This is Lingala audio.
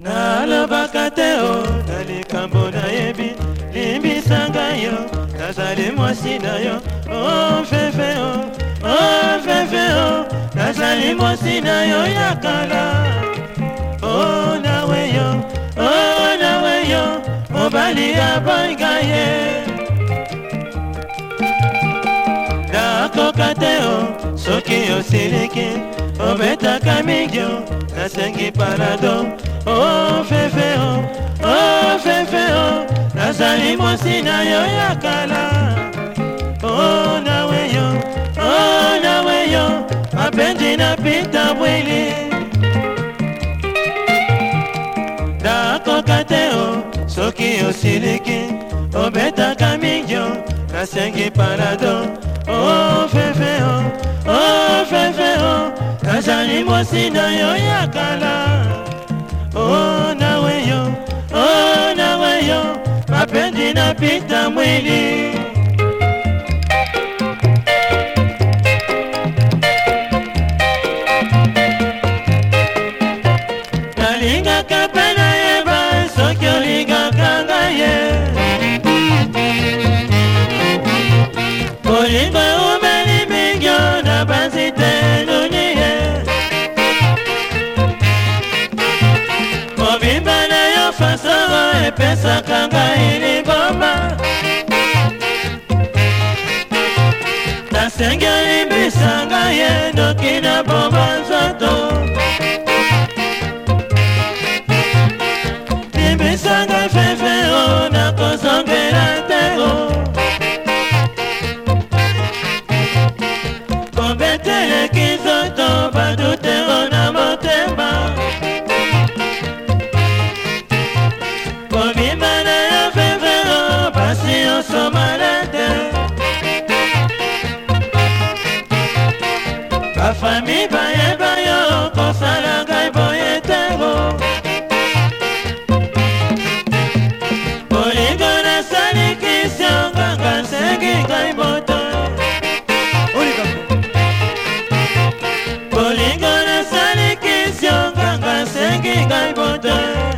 nalobaka te o na likambo nayebi limbisa ngai yo nazali mwasi na yo o veve o o veve o nazali mwasi na yo ya kala o nawe yo o nawe yo mobali ya boinga ye nakoka te o soki osiliki obetaka mingio nasengi palado ofefeo oh, ofefeo oh. oh, nazali mwasi na yo ya kala o naweyo o naweyo mapenzi na pita bwili nakoka te o soki osiliki obetaka minjo nasengi palado ofefeo ofefeo nazali mwasi na yo yaka maji napita mwili nalingaka mpe nayeba soki olingaka ngaye kolinga omeli mingio na banzite eluni ye mobimba na yo fasoro epesaka ngai ezanga ye noki na bomba nzoto libisanga fefe o nakozongela te o kobeteleki nzoto badutero na motema kobima na yo fefe o basi yonso Yeah.